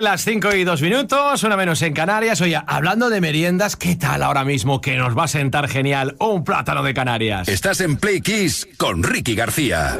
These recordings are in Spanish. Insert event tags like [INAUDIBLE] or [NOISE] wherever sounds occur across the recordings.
Las 5 y 2 minutos, una menos en Canarias. Oye, hablando de meriendas, ¿qué tal ahora mismo que nos va a sentar genial un plátano de Canarias? Estás en Play Kiss con Ricky García.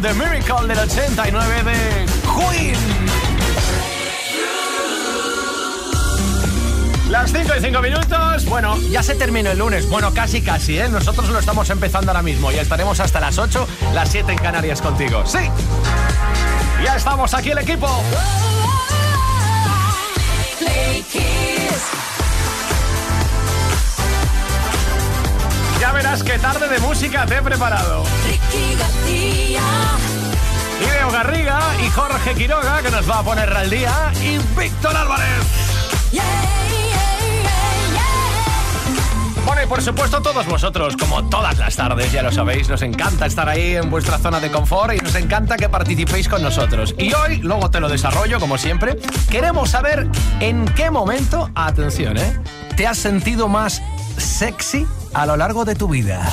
The Miracle del 89 de Queen. Las 5 y 5 minutos. Bueno, ya se terminó el lunes. Bueno, casi, casi, ¿eh? Nosotros lo estamos empezando ahora mismo. Ya estaremos hasta las 8, las 7 en Canarias contigo. ¡Sí! Ya estamos aquí el equipo. Ya verás qué tarde de música te he preparado. Ricky García. Leo Garriga y Jorge Quiroga, que nos va a poner al día, y Víctor Álvarez. bueno, y por supuesto todos vosotros, como todas las tardes, ya lo sabéis, nos encanta estar ahí en vuestra zona de confort y nos encanta que participéis con nosotros. Y hoy, luego te lo desarrollo, como siempre, queremos saber en qué momento, atención, ¿eh? te has sentido más sexy a lo largo de tu vida?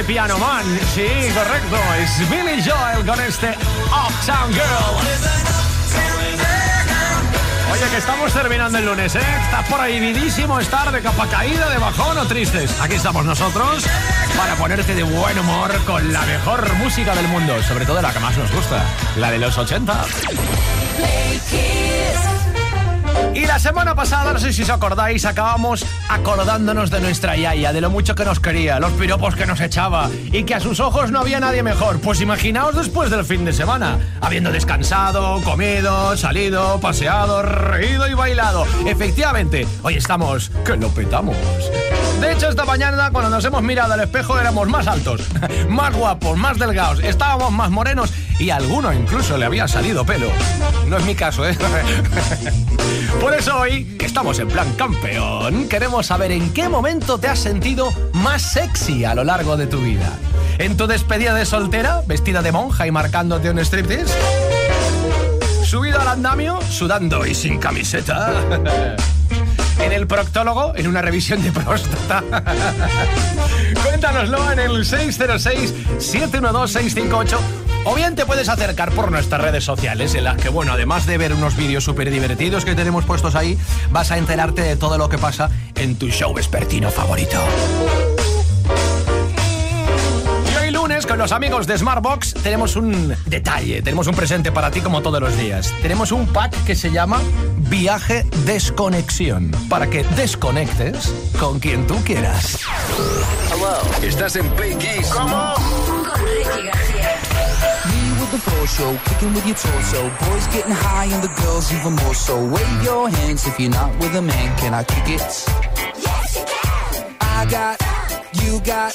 The Piano Man. Sí, correcto. Es Billy Joel con este Uptown Girl. Oye, que estamos terminando el lunes, ¿eh? Estás por estar de capa caída, de bajón o tristes. Aquí estamos nosotros para ponerte de buen humor con la mejor música del mundo, sobre todo la que más nos gusta, la de los 80. Y la semana pasada, no sé si os acordáis, acabamos acordándonos de nuestra Yaya, de lo mucho que nos quería, los piropos que nos echaba y que a sus ojos no había nadie mejor. Pues imaginaos después del fin de semana, habiendo descansado, comido, salido, paseado, reído y bailado. Efectivamente, hoy estamos que lo petamos. De hecho, esta mañana cuando nos hemos mirado al espejo éramos más altos, [LAUGHS] más guapos, más delgados, estábamos más morenos y a alguno incluso le había salido pelo. No es mi caso, ¿eh? [LAUGHS] Por eso hoy, estamos en plan campeón, queremos saber en qué momento te has sentido más sexy a lo largo de tu vida. ¿En tu despedida de soltera, vestida de monja y marcándote un striptease? ¿Subido al andamio, sudando y sin camiseta? [LAUGHS] en el proctólogo, en una revisión de próstata. [LAUGHS] Cuéntanoslo en el 606-712-658 o bien te puedes acercar por nuestras redes sociales, en las que, bueno, además de ver unos vídeos súper divertidos que tenemos puestos ahí, vas a enterarte de todo lo que pasa en tu show vespertino favorito. Con los amigos de Smartbox, tenemos un detalle, tenemos un presente para ti como todos los días. Tenemos un pack que se llama Viaje Desconexión, para que desconectes con quien tú quieras. Estás en Play Kiss. ¿Cómo? Con Ricky García. the floor show, kicking with your torso. Boys getting high and the girls even more so. Wave your hands if you're not with a man. Can I kick it? Yes, you can. I got, you got,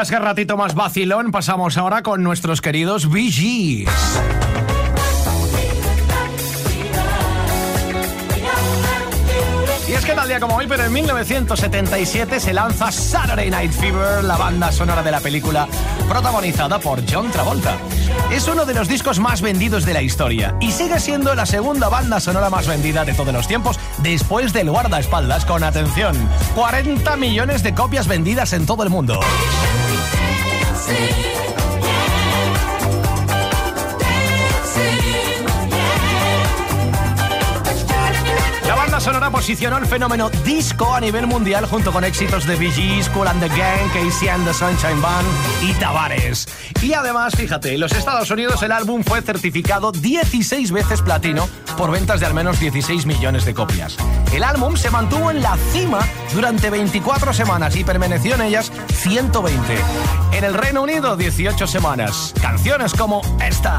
verás qué ratito más vacilón pasamos ahora con nuestros queridos VGs. Y es que tal día como hoy, pero en 1977 se lanza Saturday Night Fever, la banda sonora de la película protagonizada por John Travolta. Es uno de los discos más vendidos de la historia y sigue siendo la segunda banda sonora más vendida de todos los tiempos después del guardaespaldas con atención, 40 millones de copias vendidas en todo el mundo. see sonora posicionó el fenómeno disco a nivel mundial junto con éxitos de Bee Gees, Cool and the Gang, Casey and the Sunshine Band y Tavares. Y además, fíjate, en los Estados Unidos el álbum fue certificado 16 veces platino por ventas de al menos 16 millones de copias. El álbum se mantuvo en la cima durante 24 semanas y permaneció en ellas 120. En el Reino Unido, 18 semanas. Canciones como esta.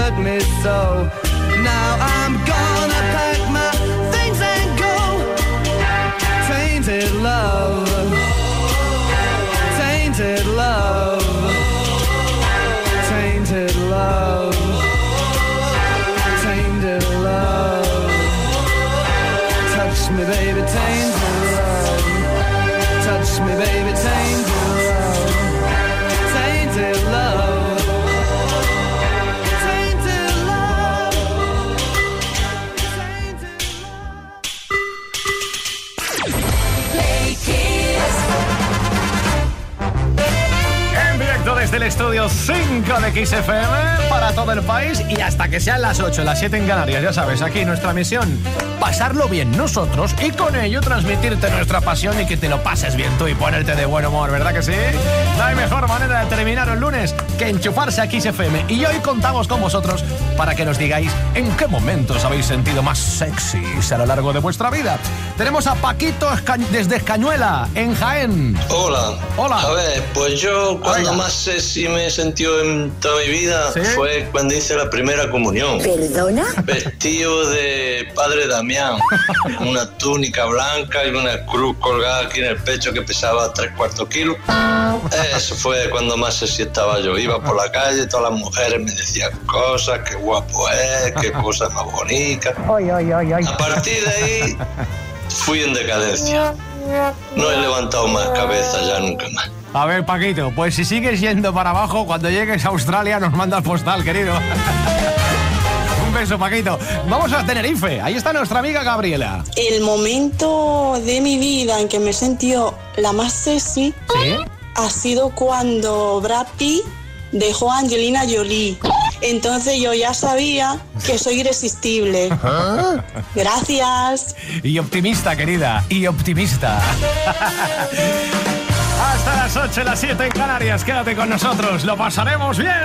hurt me so. Now I'm gonna estudio 5 de XFM para todo el país y hasta que sean las 8, las 7 en Canarias, ya sabes, aquí nuestra misión, pasarlo bien nosotros y con ello transmitirte nuestra pasión y que te lo pases bien tú y ponerte de buen humor, ¿verdad que sí? No hay mejor manera de terminar el lunes que enchufarse a XFM y hoy contamos con vosotros para que nos digáis en qué momentos habéis sentido más sexys a lo largo de vuestra vida. Tenemos a Paquito Esca- desde Escañuela, en Jaén. Hola. Hola. A ver, pues yo cuando más sexy me he sentido en toda mi vida ¿Sí? fue cuando hice la primera comunión. ¿Perdona? Vestido de padre Damián, [LAUGHS] una túnica blanca y una cruz colgada aquí en el pecho que pesaba tres cuartos kilos. Eso fue cuando más se sientaba yo. Iba por la calle, todas las mujeres me decían cosas, qué guapo es, qué [LAUGHS] cosa más bonita. A partir de ahí fui en decadencia. No he levantado más cabeza ya nunca más. A ver, Paquito, pues si sigues yendo para abajo, cuando llegues a Australia nos mandas postal, querido. [LAUGHS] beso, Paquito. Vamos a Tenerife. Ahí está nuestra amiga Gabriela. El momento de mi vida en que me he sentido la más sexy ¿Sí? ha sido cuando Brad Pitt dejó a Angelina Jolie. Entonces yo ya sabía que soy irresistible. [LAUGHS] Gracias. Y optimista, querida. Y optimista. [LAUGHS] Hasta las 8, las 7 en Canarias. Quédate con nosotros. Lo pasaremos bien.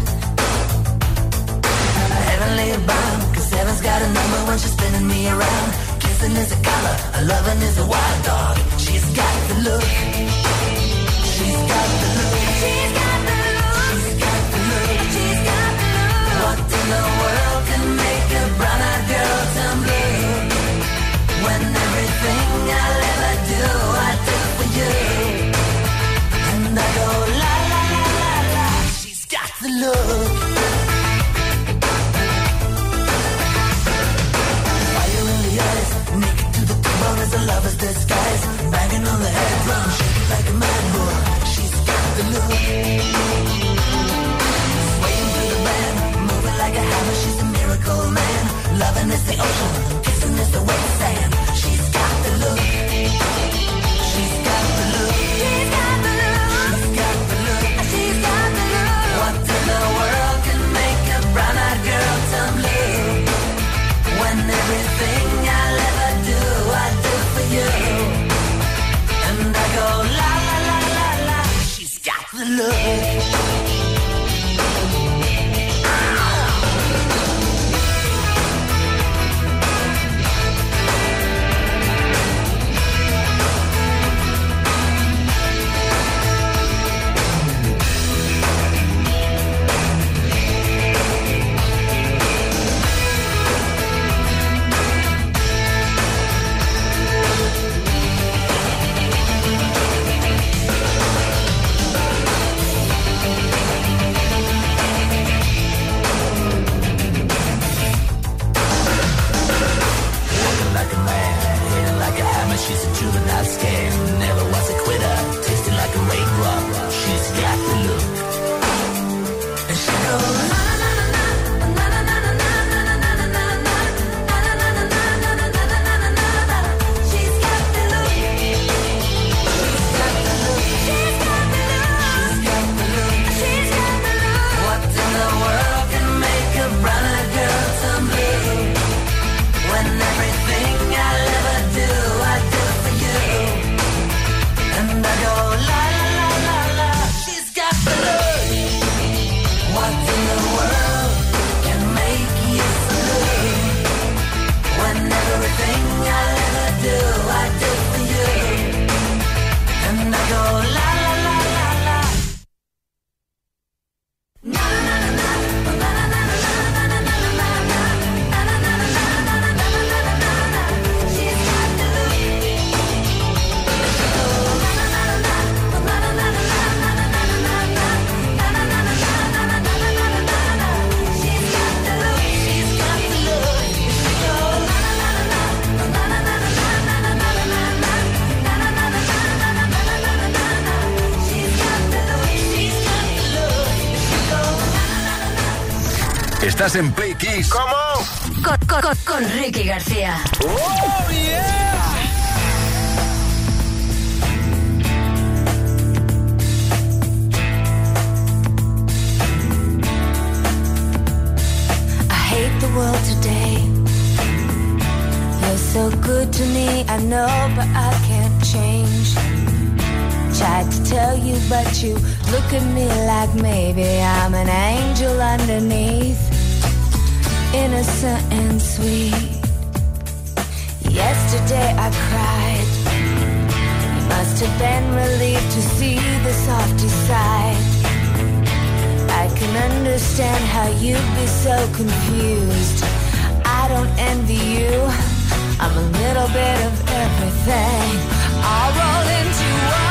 got a number when she's spinning me around. Kissing is a color, a loving is a wild dog. Come en Play Kiss. ¿Cómo? Con, con, con, con Ricky García. ¡Oh, yeah! the world today. You're so good to me, I know, but I can't change. Tried to tell you, but you look at me like maybe I'm an angel underneath innocent and sweet. Yesterday I cried. You must have been relieved to see the softy side. I can understand how you'd be so confused. I don't envy you. I'm a little bit of everything. I'll into one.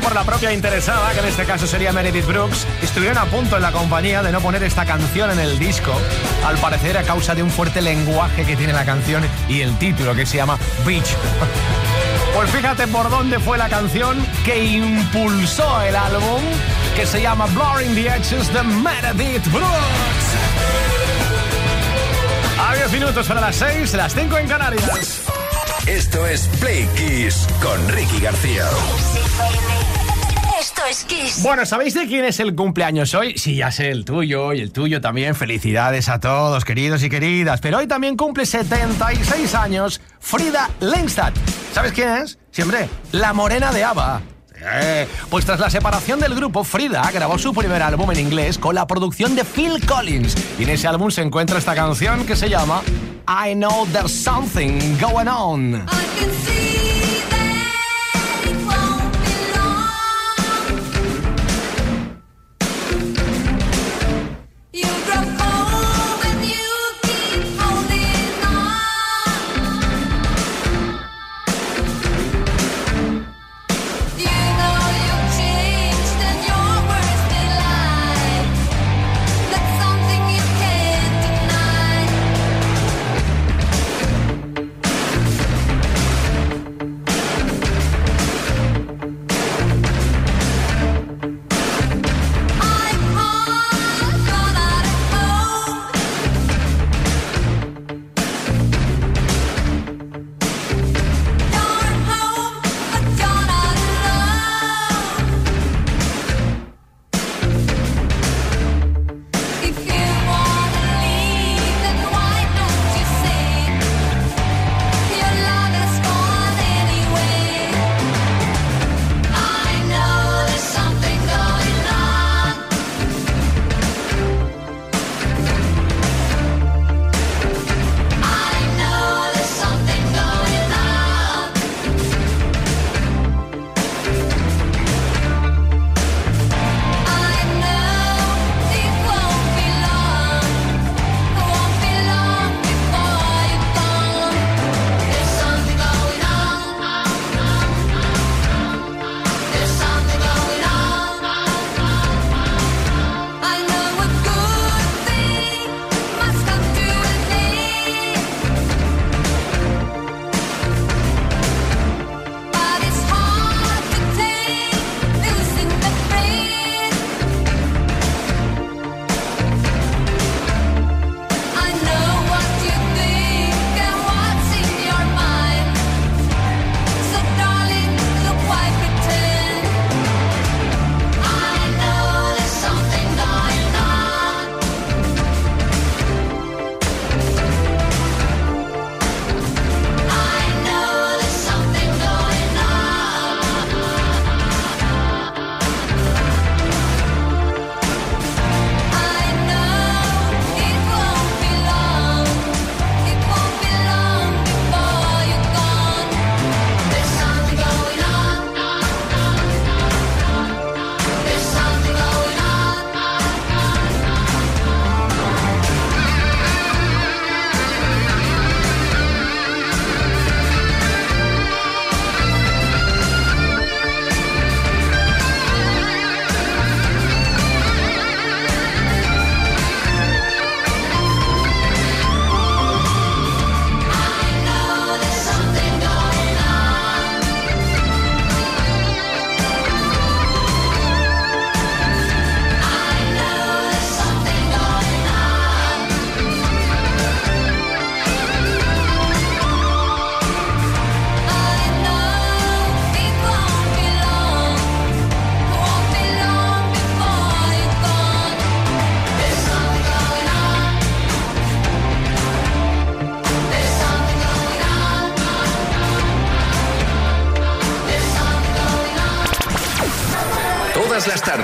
Por la propia interesada, que en este caso sería Meredith Brooks, estuvieron a punto en la compañía de no poner esta canción en el disco, al parecer a causa de un fuerte lenguaje que tiene la canción y el título que se llama Beach. [LAUGHS] Pues fíjate por dónde fue la canción que impulsó el álbum, que se llama Blurring the Edges de Meredith Brooks. A 10 minutos para las 6, las 5 en Canarias. Esto es Play Kiss con Ricky García. Esto es Kiss. Bueno, ¿sabéis de quién es el cumpleaños hoy? Sí, ya sé, el tuyo y el tuyo también. Felicidades a todos, queridos y queridas. Pero hoy también cumple 76 años Frida Lindstad. ¿Sabes quién es? Siempre, la morena de ABBA. Eh, Pues tras la separación del grupo, Frida grabó su primer álbum en inglés con la producción de Phil Collins. Y en ese álbum se encuentra esta canción que se llama I Know There's Something Going On. Todas las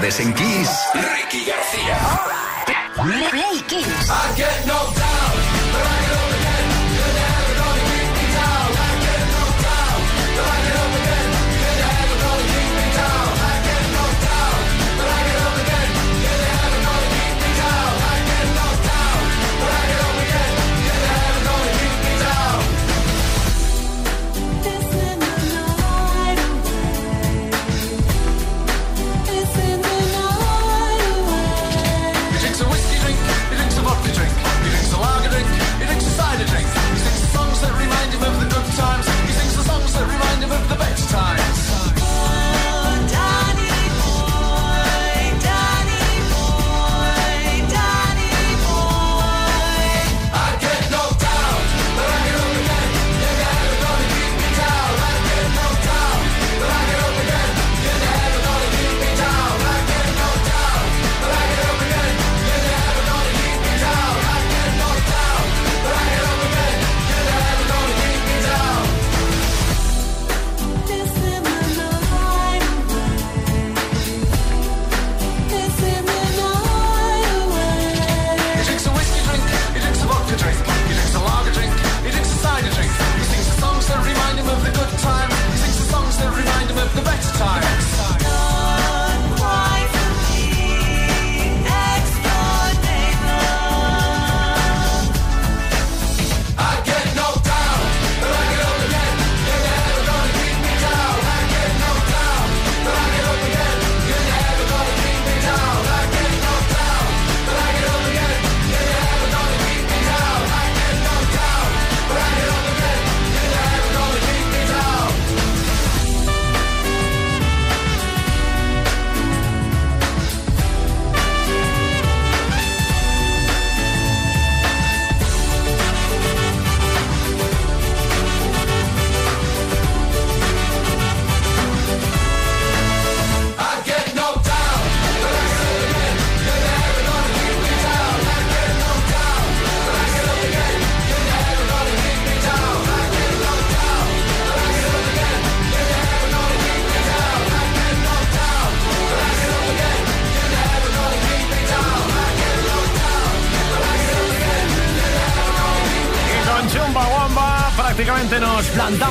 tardes en Kiss, Ricky García. Play Kiss.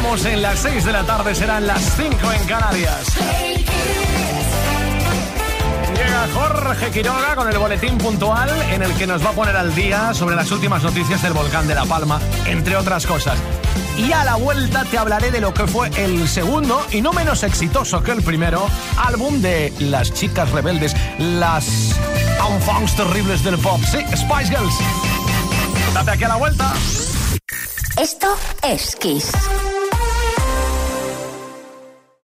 Plantamos en las 6 de la tarde, serán las 5 en Canarias. Llega Jorge Quiroga con el boletín puntual en el que nos va a poner al día sobre las últimas noticias del volcán de La Palma, entre otras cosas. Y a la vuelta te hablaré de lo que fue el segundo y no menos exitoso que el primero álbum de las chicas rebeldes, las enfants terribles del pop. Sí, Spice Girls. Date aquí a la vuelta. Esto es Kiss.